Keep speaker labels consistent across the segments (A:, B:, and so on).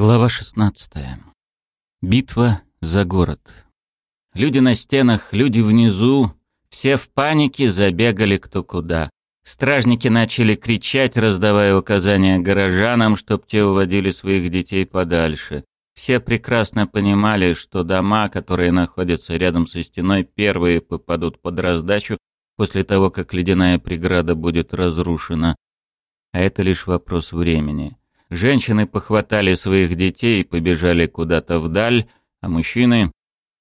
A: Глава 16. Битва за город. Люди на стенах, люди внизу, все в панике забегали кто куда. Стражники начали кричать, раздавая указания горожанам, чтоб те уводили своих детей подальше. Все прекрасно понимали, что дома, которые находятся рядом со стеной, первые попадут под раздачу после того, как ледяная преграда будет разрушена. А это лишь вопрос времени. Женщины похватали своих детей и побежали куда-то вдаль, а мужчины...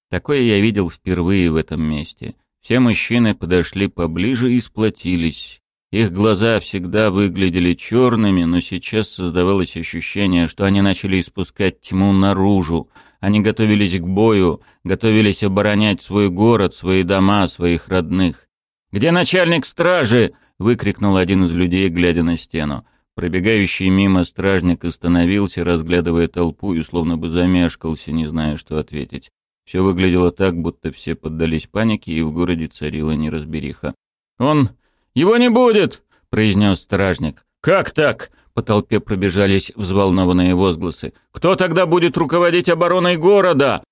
A: Такое я видел впервые в этом месте. Все мужчины подошли поближе и сплотились. Их глаза всегда выглядели черными, но сейчас создавалось ощущение, что они начали испускать тьму наружу. Они готовились к бою, готовились оборонять свой город, свои дома, своих родных. «Где начальник стражи?» — выкрикнул один из людей, глядя на стену. Пробегающий мимо стражник остановился, разглядывая толпу и словно бы замешкался, не зная, что ответить. Все выглядело так, будто все поддались панике, и в городе царила неразбериха. «Он... его не будет!» — произнес стражник. «Как так?» — по толпе пробежались взволнованные возгласы. «Кто тогда будет руководить обороной города?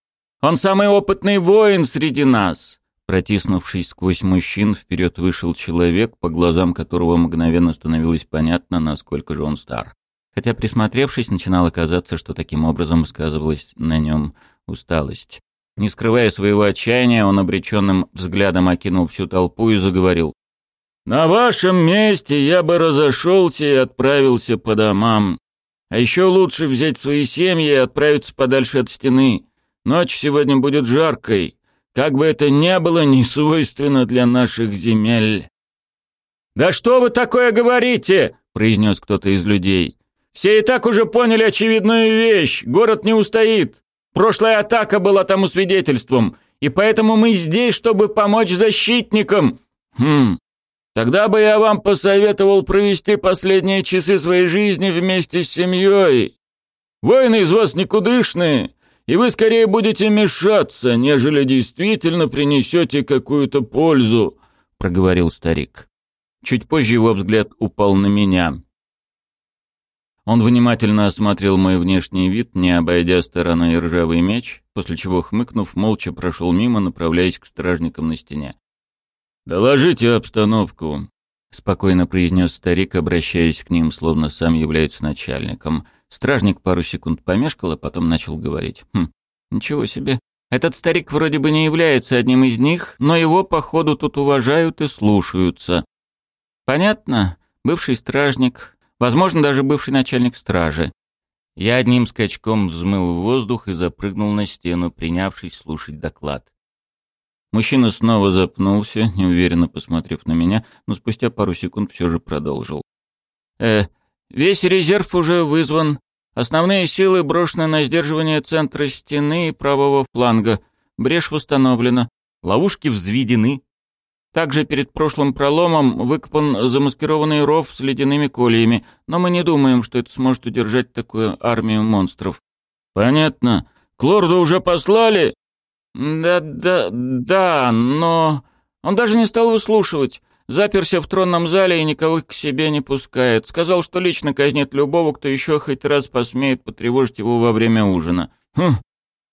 A: Он самый опытный воин среди нас!» Протиснувшись сквозь мужчин, вперед вышел человек, по глазам которого мгновенно становилось понятно, насколько же он стар. Хотя, присмотревшись, начинало казаться, что таким образом сказывалась на нем усталость. Не скрывая своего отчаяния, он обреченным взглядом окинул всю толпу и заговорил. «На вашем месте я бы разошелся и отправился по домам. А еще лучше взять свои семьи и отправиться подальше от стены. Ночь сегодня будет жаркой. Как бы это ни было, не свойственно для наших земель. «Да что вы такое говорите?» — произнес кто-то из людей. «Все и так уже поняли очевидную вещь. Город не устоит. Прошлая атака была тому свидетельством, и поэтому мы здесь, чтобы помочь защитникам. Хм, тогда бы я вам посоветовал провести последние часы своей жизни вместе с семьей. Воины из вас никудышные, и вы скорее будете мешаться, нежели действительно принесете какую-то пользу», — проговорил старик. Чуть позже его взгляд упал на меня. Он внимательно осмотрел мой внешний вид, не обойдя стороной ржавый меч, после чего, хмыкнув, молча прошел мимо, направляясь к стражникам на стене. «Доложите обстановку», — спокойно произнес старик, обращаясь к ним, словно сам является начальником. Стражник пару секунд помешкал, а потом начал говорить. «Хм, ничего себе. Этот старик вроде бы не является одним из них, но его, походу, тут уважают и слушаются. Понятно, бывший стражник, возможно, даже бывший начальник стражи. Я одним скачком взмыл в воздух и запрыгнул на стену, принявшись слушать доклад. Мужчина снова запнулся, неуверенно посмотрев на меня, но спустя пару секунд все же продолжил. «Э, Весь резерв уже вызван. Основные силы брошены на сдерживание центра стены и правого фланга. Брешь восстановлена. Ловушки взведены. Также перед прошлым проломом выкопан замаскированный ров с ледяными кольями, но мы не думаем, что это сможет удержать такую армию монстров. Понятно. К лорду уже послали? Да, да, да, но... Он даже не стал выслушивать. Заперся в тронном зале и никого к себе не пускает. Сказал, что лично казнит любого, кто еще хоть раз посмеет потревожить его во время ужина. Хм,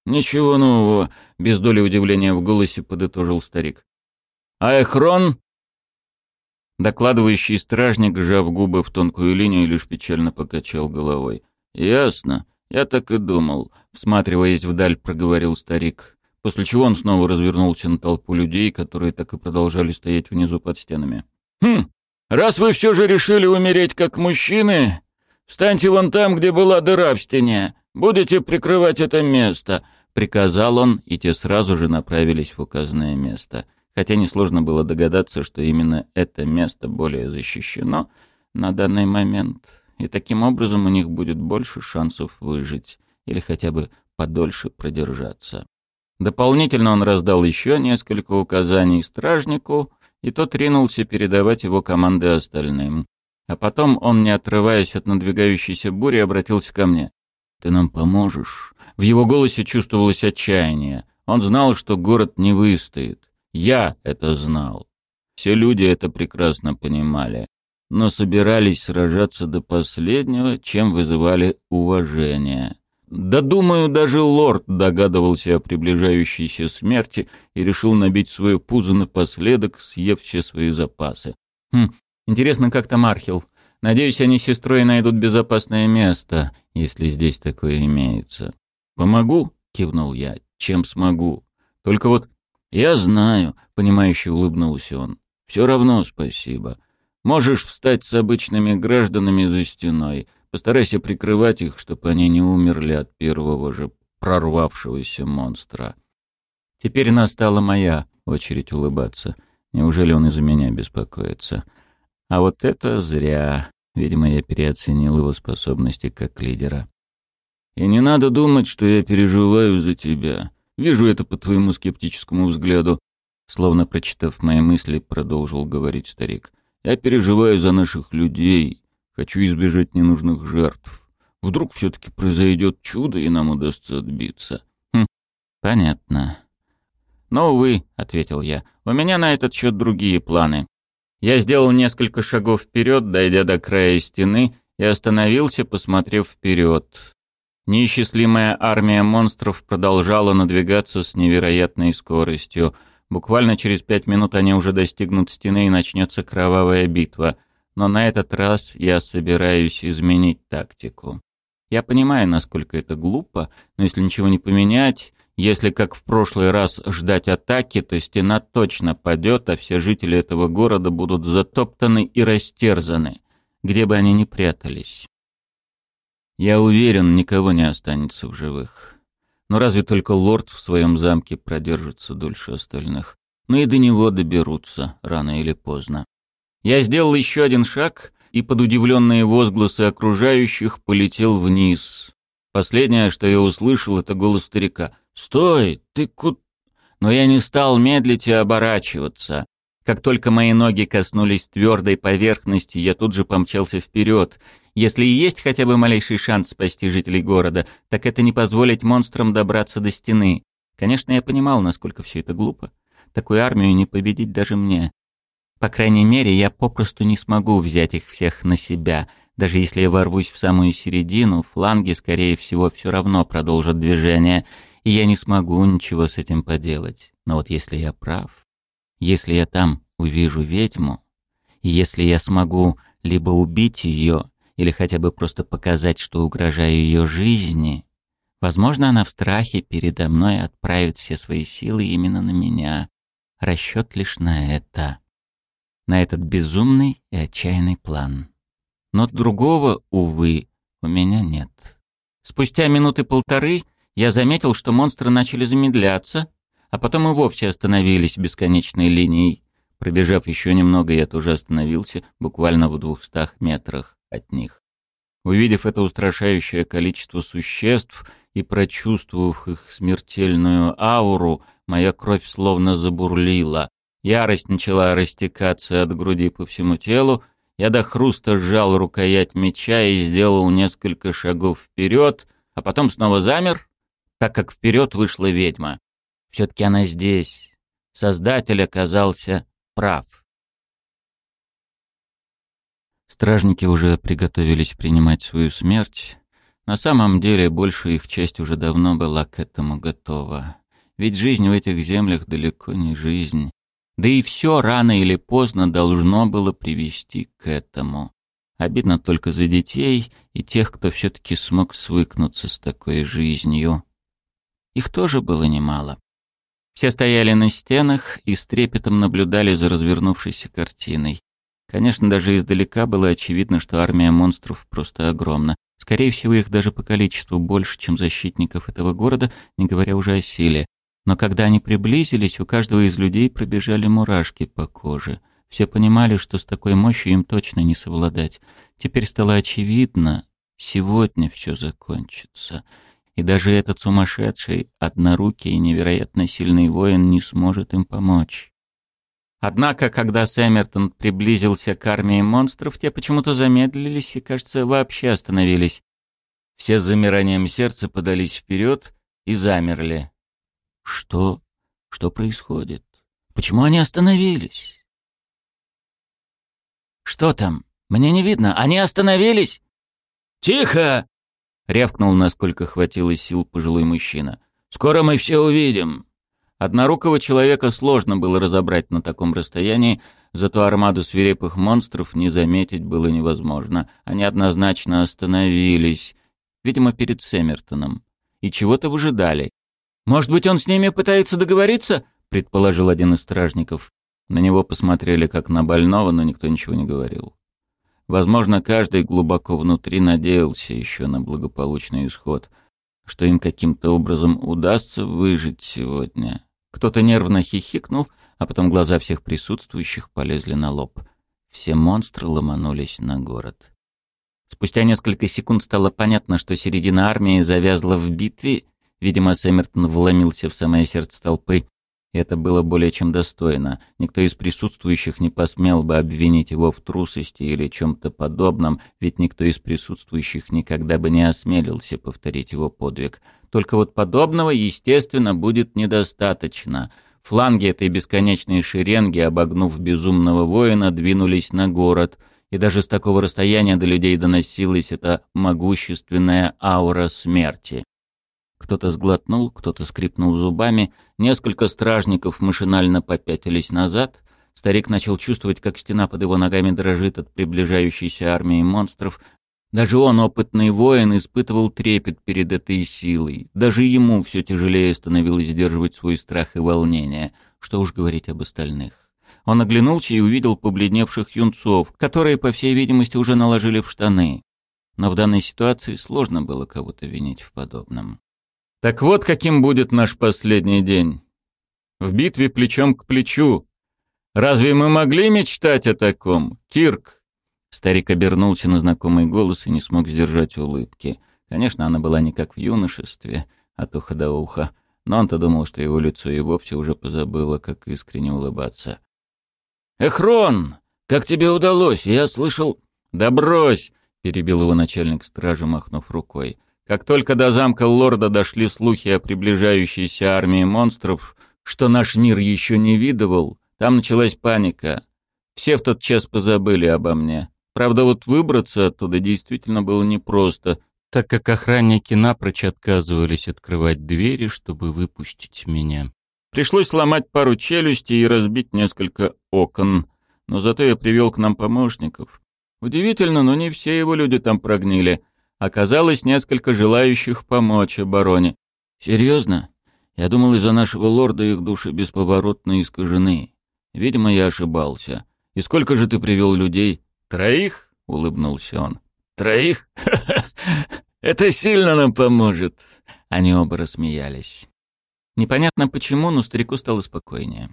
A: ничего нового, без доли удивления в голосе подытожил старик. А Эхрон? Докладывающий стражник, сжав губы в тонкую линию, лишь печально покачал головой. «Ясно. Я так и думал», — всматриваясь вдаль, проговорил старик после чего он снова развернулся на толпу людей, которые так и продолжали стоять внизу под стенами. «Хм, раз вы все же решили умереть как мужчины, встаньте вон там, где была дыра в стене, будете прикрывать это место», — приказал он, и те сразу же направились в указанное место. Хотя несложно было догадаться, что именно это место более защищено на данный момент, и таким образом у них будет больше шансов выжить или хотя бы подольше продержаться. Дополнительно он раздал еще несколько указаний стражнику, и тот ринулся передавать его команды остальным. А потом он, не отрываясь от надвигающейся бури, обратился ко мне. «Ты нам поможешь?» В его голосе чувствовалось отчаяние. Он знал, что город не выстоит. Я это знал. Все люди это прекрасно понимали, но собирались сражаться до последнего, чем вызывали уважение. Да думаю, даже лорд догадывался о приближающейся смерти и решил набить свое пузо напоследок, съев все свои запасы. Хм, интересно, как там Архил? Надеюсь, они с сестрой найдут безопасное место, если здесь такое имеется. «Помогу?» — кивнул я. «Чем смогу? Только вот...» «Я знаю», — понимающе улыбнулся он. «Все равно спасибо. Можешь встать с обычными гражданами за стеной. Постарайся прикрывать их, чтобы они не умерли от первого же прорвавшегося монстра». Теперь настала моя очередь улыбаться. Неужели он из-за меня беспокоится? А вот это зря. Видимо, я переоценил его способности как лидера. И не надо думать, что я переживаю за тебя. Вижу это по твоему скептическому взгляду. Словно прочитав мои мысли, продолжил говорить старик. Я переживаю за наших людей. Хочу избежать ненужных жертв. Вдруг все-таки произойдет чудо, и нам удастся отбиться. Хм, понятно. Но, увы, — ответил я, — у меня на этот счет другие планы. Я сделал несколько шагов вперед, дойдя до края стены, и остановился, посмотрев вперед. Неисчислимая армия монстров продолжала надвигаться с невероятной скоростью. Буквально через пять минут они уже достигнут стены и начнется кровавая битва. Но на этот раз я собираюсь изменить тактику. Я понимаю, насколько это глупо, но если ничего не поменять, если, как в прошлый раз, ждать атаки, то стена точно падет, а все жители этого города будут затоптаны и растерзаны, где бы они ни прятались. Я уверен, никого не останется в живых. Но разве только лорд в своем замке продержится дольше остальных. Но и до него доберутся, рано или поздно. Я сделал еще один шаг и под удивленные возгласы окружающих полетел вниз. Последнее, что я услышал, это голос старика. «Стой! Ты куда?» Но я не стал медлить и оборачиваться. Как только мои ноги коснулись твердой поверхности, я тут же помчался вперед. Если и есть хотя бы малейший шанс спасти жителей города, так это не позволить монстрам добраться до стены. Конечно, я понимал, насколько все это глупо. Такую армию не победить даже мне. По крайней мере, я попросту не смогу взять их всех на себя. Даже если я ворвусь в самую середину, фланги, скорее всего, все равно продолжат движение — и я не смогу ничего с этим поделать. Но вот если я прав, если я там увижу ведьму, и если я смогу либо убить ее, или хотя бы просто показать, что угрожаю ее жизни, возможно, она в страхе передо мной отправит все свои силы именно на меня. Расчет лишь на это. На этот безумный и отчаянный план. Но другого, увы, у меня нет. Спустя минуты полторы я заметил, что монстры начали замедляться, а потом и вовсе остановились бесконечной линией. Пробежав еще немного, я тоже остановился, буквально в двухстах метрах от них. Увидев это устрашающее количество существ и прочувствовав их смертельную ауру, моя кровь словно забурлила. Ярость начала растекаться от груди по всему телу, я до хруста сжал рукоять меча и сделал несколько шагов вперед, а потом снова замер так как вперед вышла ведьма. Все-таки она здесь. Создатель оказался прав. Стражники уже приготовились принимать свою смерть. На самом деле, большая их часть уже давно была к этому готова. Ведь жизнь в этих землях далеко не жизнь. Да и все рано или поздно должно было привести к этому. Обидно только за детей и тех, кто все-таки смог свыкнуться с такой жизнью. Их тоже было немало. Все стояли на стенах и с трепетом наблюдали за развернувшейся картиной. Конечно, даже издалека было очевидно, что армия монстров просто огромна. Скорее всего, их даже по количеству больше, чем защитников этого города, не говоря уже о силе. Но когда они приблизились, у каждого из людей пробежали мурашки по коже. Все понимали, что с такой мощью им точно не совладать. Теперь стало очевидно, сегодня все закончится и даже этот сумасшедший, однорукий и невероятно сильный воин не сможет им помочь. Однако, когда Сэммертон приблизился к армии монстров, те почему-то замедлились и, кажется, вообще остановились. Все с замиранием сердца подались вперед и замерли. Что? Что происходит? Почему они остановились? Что там? Мне не видно. Они остановились? Тихо! — рявкнул, насколько хватило сил пожилой мужчина. «Скоро мы все увидим!» Однорукого человека сложно было разобрать на таком расстоянии, зато армаду свирепых монстров не заметить было невозможно. Они однозначно остановились, видимо, перед Сэммертоном, и чего-то выжидали. «Может быть, он с ними пытается договориться?» — предположил один из стражников. На него посмотрели как на больного, но никто ничего не говорил. Возможно, каждый глубоко внутри надеялся еще на благополучный исход, что им каким-то образом удастся выжить сегодня. Кто-то нервно хихикнул, а потом глаза всех присутствующих полезли на лоб. Все монстры ломанулись на город. Спустя несколько секунд стало понятно, что середина армии завязла в битве. Видимо, Сэммертон вломился в самое сердце толпы это было более чем достойно. Никто из присутствующих не посмел бы обвинить его в трусости или чем-то подобном, ведь никто из присутствующих никогда бы не осмелился повторить его подвиг. Только вот подобного, естественно, будет недостаточно. Фланги этой бесконечной шеренги, обогнув безумного воина, двинулись на город, и даже с такого расстояния до людей доносилась эта могущественная аура смерти. Кто-то сглотнул, кто-то скрипнул зубами, несколько стражников машинально попятились назад. Старик начал чувствовать, как стена под его ногами дрожит от приближающейся армии монстров. Даже он, опытный воин, испытывал трепет перед этой силой. Даже ему все тяжелее становилось сдерживать свой страх и волнение. Что уж говорить об остальных. Он оглянулся и увидел побледневших юнцов, которые, по всей видимости, уже наложили в штаны. Но в данной ситуации сложно было кого-то винить в подобном. Так вот, каким будет наш последний день. В битве плечом к плечу. Разве мы могли мечтать о таком, Кирк? Старик обернулся на знакомый голос и не смог сдержать улыбки. Конечно, она была не как в юношестве, от уха до уха, но он-то думал, что его лицо и вовсе уже позабыло, как искренне улыбаться. «Эхрон, как тебе удалось? Я слышал...» «Да брось!» — перебил его начальник стражи, махнув рукой. Как только до замка лорда дошли слухи о приближающейся армии монстров, что наш мир еще не видывал, там началась паника. Все в тот час позабыли обо мне. Правда, вот выбраться оттуда действительно было непросто, так как охранники напрочь отказывались открывать двери, чтобы выпустить меня. Пришлось сломать пару челюстей и разбить несколько окон, но зато я привел к нам помощников. Удивительно, но не все его люди там прогнили — оказалось несколько желающих помочь обороне. Серьезно? Я думал, из-за нашего лорда их души бесповоротно искажены. Видимо, я ошибался. И сколько же ты привел людей? Троих? улыбнулся он. Троих? Это сильно нам поможет. Они оба рассмеялись. Непонятно почему, но старику стало спокойнее.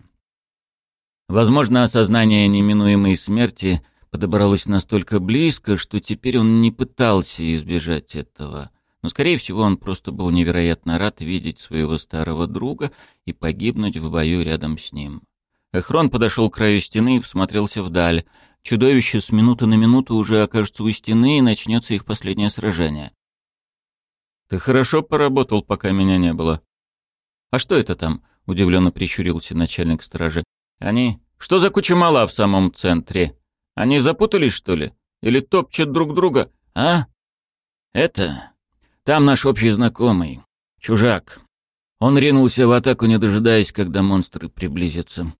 A: Возможно, осознание неминуемой смерти подобралось настолько близко, что теперь он не пытался избежать этого. Но, скорее всего, он просто был невероятно рад видеть своего старого друга и погибнуть в бою рядом с ним. Эхрон подошел к краю стены и всмотрелся вдаль. Чудовище с минуты на минуту уже окажется у стены, и начнется их последнее сражение. «Ты хорошо поработал, пока меня не было». «А что это там?» — удивленно прищурился начальник стражи. «Они... Что за куча мала в самом центре?» Они запутались, что ли? Или топчут друг друга? А? Это... Там наш общий знакомый. Чужак. Он ринулся в атаку, не дожидаясь, когда монстры приблизятся.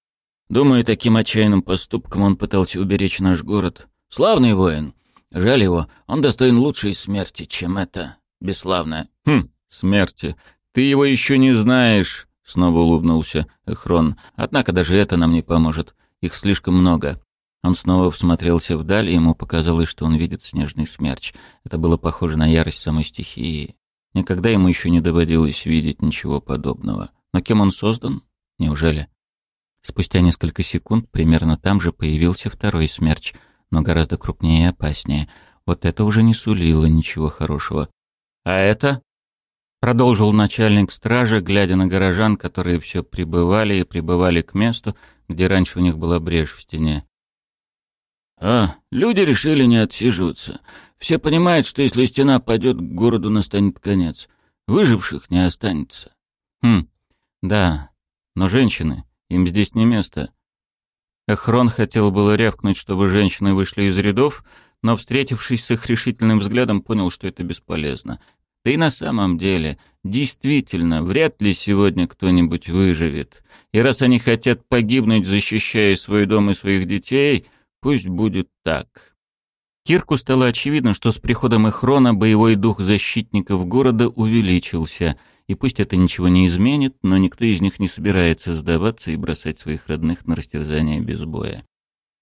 A: Думаю, таким отчаянным поступком он пытался уберечь наш город. Славный воин. Жаль его, он достоин лучшей смерти, чем это. Бесславная. Хм, смерти. Ты его еще не знаешь, снова улыбнулся Эхрон. Однако даже это нам не поможет. Их слишком много. Он снова всмотрелся вдаль, и ему показалось, что он видит снежный смерч. Это было похоже на ярость самой стихии. Никогда ему еще не доводилось видеть ничего подобного. Но кем он создан? Неужели? Спустя несколько секунд примерно там же появился второй смерч, но гораздо крупнее и опаснее. Вот это уже не сулило ничего хорошего. «А это?» — продолжил начальник стражи, глядя на горожан, которые все прибывали и прибывали к месту, где раньше у них была брешь в стене. А, люди решили не отсиживаться. Все понимают, что если стена падет, к городу настанет конец. Выживших не останется. Хм, да, но женщины, им здесь не место. Эхрон хотел было рявкнуть, чтобы женщины вышли из рядов, но, встретившись с их решительным взглядом, понял, что это бесполезно. Да и на самом деле, действительно, вряд ли сегодня кто-нибудь выживет. И раз они хотят погибнуть, защищая свой дом и своих детей, пусть будет так. Кирку стало очевидно, что с приходом Эхрона боевой дух защитников города увеличился, и пусть это ничего не изменит, но никто из них не собирается сдаваться и бросать своих родных на растерзание без боя.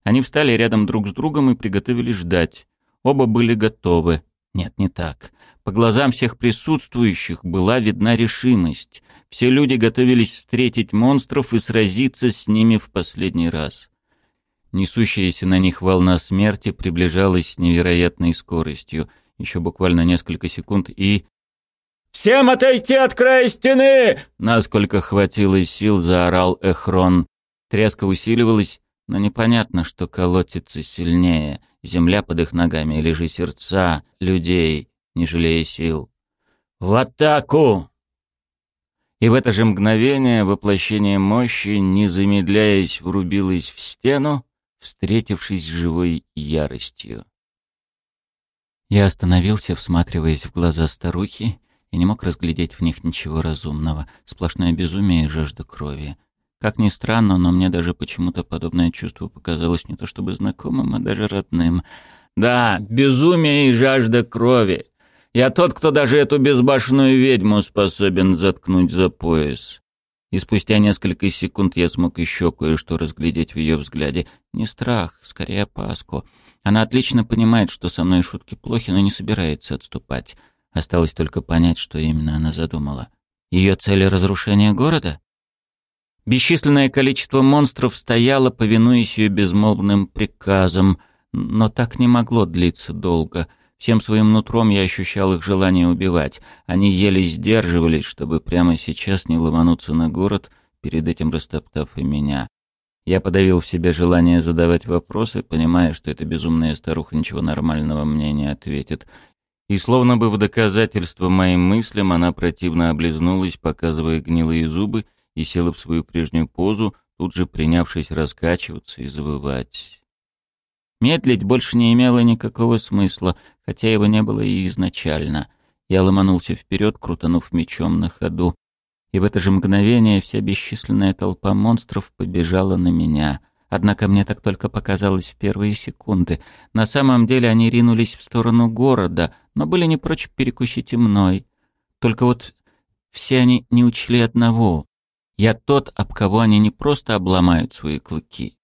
A: Они встали рядом друг с другом и приготовились ждать. Оба были готовы. Нет, не так. По глазам всех присутствующих была видна решимость. Все люди готовились встретить монстров и сразиться с ними в последний раз. Несущаяся на них волна смерти приближалась с невероятной скоростью. Еще буквально несколько секунд и... «Всем отойти от края стены!» Насколько хватило сил, заорал Эхрон. Тряска усиливалась, но непонятно, что колотится сильнее. Земля под их ногами или же сердца людей, не жалея сил. «В атаку!» И в это же мгновение воплощение мощи, не замедляясь, врубилось в стену, встретившись с живой яростью. Я остановился, всматриваясь в глаза старухи, и не мог разглядеть в них ничего разумного, сплошное безумие и жажда крови. Как ни странно, но мне даже почему-то подобное чувство показалось не то чтобы знакомым, а даже родным. Да, безумие и жажда крови. Я тот, кто даже эту безбашенную ведьму способен заткнуть за пояс. И спустя несколько секунд я смог еще кое-что разглядеть в ее взгляде. Не страх, скорее опаску. Она отлично понимает, что со мной шутки плохи, но не собирается отступать. Осталось только понять, что именно она задумала. Ее цель — разрушение города? Бесчисленное количество монстров стояло, повинуясь ее безмолвным приказам, но так не могло длиться долго. Всем своим нутром я ощущал их желание убивать. Они еле сдерживались, чтобы прямо сейчас не ломануться на город, перед этим растоптав и меня. Я подавил в себе желание задавать вопросы, понимая, что эта безумная старуха ничего нормального мне не ответит. И словно бы в доказательство моим мыслям она противно облизнулась, показывая гнилые зубы, и села в свою прежнюю позу, тут же принявшись раскачиваться и завывать. Медлить больше не имело никакого смысла, хотя его не было и изначально. Я ломанулся вперед, крутанув мечом на ходу. И в это же мгновение вся бесчисленная толпа монстров побежала на меня. Однако мне так только показалось в первые секунды. На самом деле они ринулись в сторону города, но были не прочь перекусить и мной. Только вот все они не учли одного. Я тот, об кого они не просто обломают свои клыки,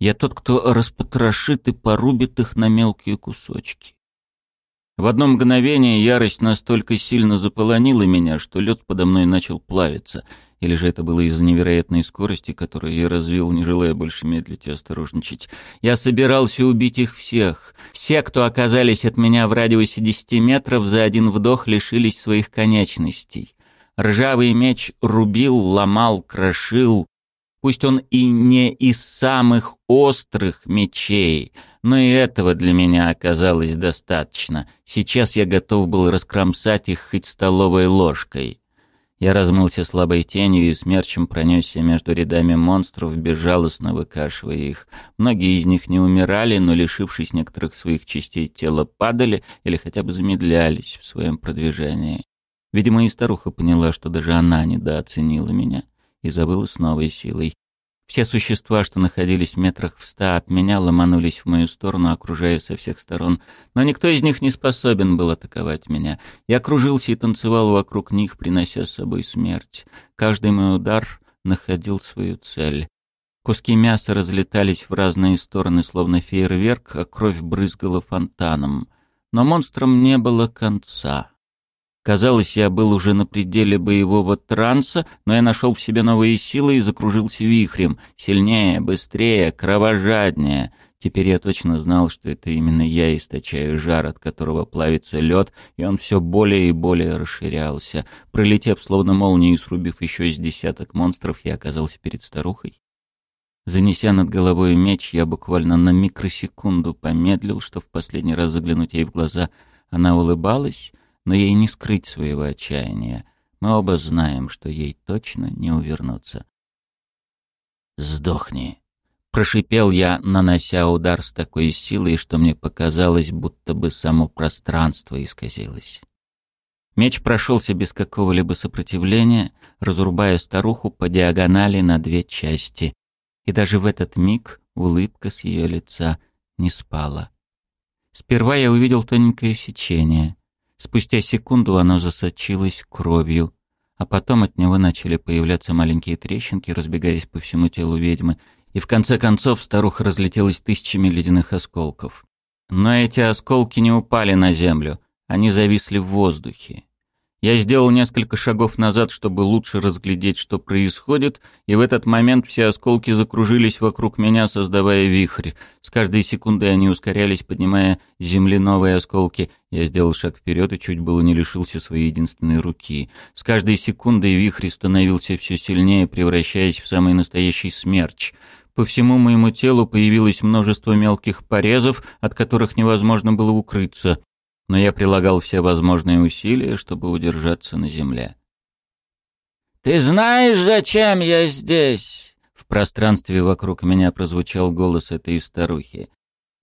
A: я тот, кто распотрошит и порубит их на мелкие кусочки. В одно мгновение ярость настолько сильно заполонила меня, что лед подо мной начал плавиться. Или же это было из-за невероятной скорости, которую я развил, не желая больше медлить и осторожничать. Я собирался убить их всех. Все, кто оказались от меня в радиусе десяти метров, за один вдох лишились своих конечностей. Ржавый меч рубил, ломал, крошил, Пусть он и не из самых острых мечей, но и этого для меня оказалось достаточно. Сейчас я готов был раскромсать их хоть столовой ложкой. Я размылся слабой тенью и смерчем пронесся между рядами монстров, безжалостно выкашивая их. Многие из них не умирали, но, лишившись некоторых своих частей тела, падали или хотя бы замедлялись в своем продвижении. Видимо, и старуха поняла, что даже она недооценила меня и забыла с новой силой. Все существа, что находились в метрах в ста от меня, ломанулись в мою сторону, окружая со всех сторон. Но никто из них не способен был атаковать меня. Я кружился и танцевал вокруг них, принося с собой смерть. Каждый мой удар находил свою цель. Куски мяса разлетались в разные стороны, словно фейерверк, а кровь брызгала фонтаном. Но монстрам не было конца. Казалось, я был уже на пределе боевого транса, но я нашел в себе новые силы и закружился вихрем. Сильнее, быстрее, кровожаднее. Теперь я точно знал, что это именно я источаю жар, от которого плавится лед, и он все более и более расширялся. Пролетев словно молнией и срубив еще из десяток монстров, я оказался перед старухой. Занеся над головой меч, я буквально на микросекунду помедлил, что в последний раз заглянуть ей в глаза. Она улыбалась, но ей не скрыть своего отчаяния. Мы оба знаем, что ей точно не увернуться. «Сдохни!» — прошипел я, нанося удар с такой силой, что мне показалось, будто бы само пространство исказилось. Меч прошелся без какого-либо сопротивления, разрубая старуху по диагонали на две части. И даже в этот миг улыбка с ее лица не спала. Сперва я увидел тоненькое сечение. Спустя секунду оно засочилось кровью, а потом от него начали появляться маленькие трещинки, разбегаясь по всему телу ведьмы, и в конце концов старуха разлетелась тысячами ледяных осколков. Но эти осколки не упали на землю, они зависли в воздухе. Я сделал несколько шагов назад, чтобы лучше разглядеть, что происходит, и в этот момент все осколки закружились вокруг меня, создавая вихрь. С каждой секундой они ускорялись, поднимая земли новые осколки. Я сделал шаг вперед и чуть было не лишился своей единственной руки. С каждой секундой вихрь становился все сильнее, превращаясь в самый настоящий смерч. По всему моему телу появилось множество мелких порезов, от которых невозможно было укрыться но я прилагал все возможные усилия, чтобы удержаться на земле. «Ты знаешь, зачем я здесь?» В пространстве вокруг меня прозвучал голос этой старухи.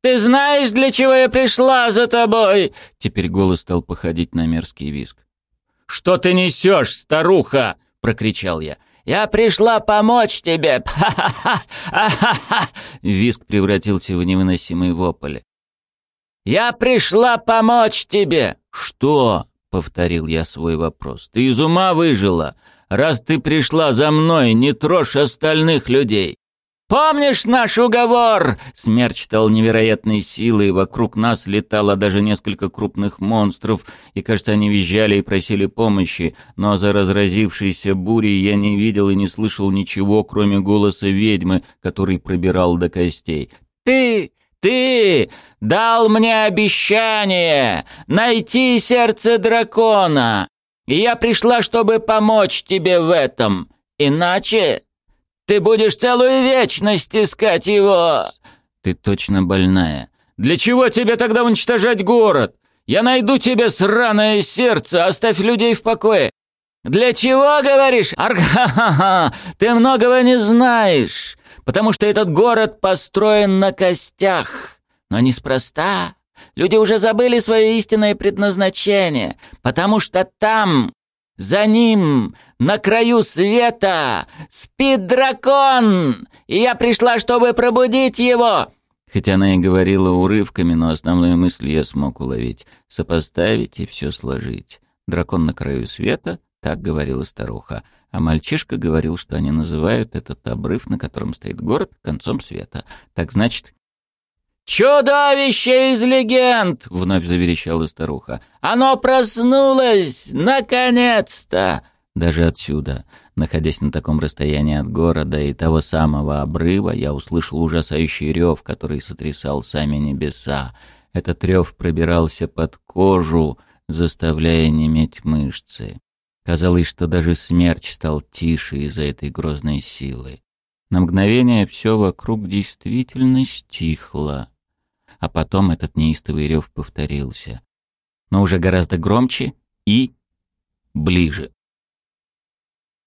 A: «Ты знаешь, для чего я пришла за тобой?» Теперь голос стал походить на мерзкий виск. «Что ты несешь, старуха?» — прокричал я. «Я пришла помочь тебе! Ха-ха-ха! Виск превратился в невыносимый вопль. «Я пришла помочь тебе!» «Что?» — повторил я свой вопрос. «Ты из ума выжила? Раз ты пришла за мной, не трожь остальных людей!» «Помнишь наш уговор?» Смерч стал невероятной силой, вокруг нас летало даже несколько крупных монстров, и, кажется, они визжали и просили помощи, но за разразившейся бурей я не видел и не слышал ничего, кроме голоса ведьмы, который пробирал до костей. «Ты ты дал мне обещание найти сердце дракона, и я пришла, чтобы помочь тебе в этом. Иначе ты будешь целую вечность искать его. Ты точно больная. Для чего тебе тогда уничтожать город? Я найду тебе сраное сердце, оставь людей в покое. Для чего, говоришь? Арха, ты многого не знаешь потому что этот город построен на костях. Но неспроста. Люди уже забыли свое истинное предназначение, потому что там, за ним, на краю света, спит дракон, и я пришла, чтобы пробудить его». Хотя она и говорила урывками, но основную мысль я смог уловить, сопоставить и все сложить. Дракон на краю света, так говорила старуха, а мальчишка говорил, что они называют этот обрыв, на котором стоит город, концом света. Так значит... «Чудовище из легенд!» — вновь заверещала старуха. «Оно проснулось! Наконец-то!» Даже отсюда, находясь на таком расстоянии от города и того самого обрыва, я услышал ужасающий рев, который сотрясал сами небеса. Этот рев пробирался под кожу, заставляя неметь мышцы. Казалось, что даже смерч стал тише из-за этой грозной силы. На мгновение все вокруг действительно стихло. А потом этот неистовый рев повторился. Но уже гораздо громче и ближе.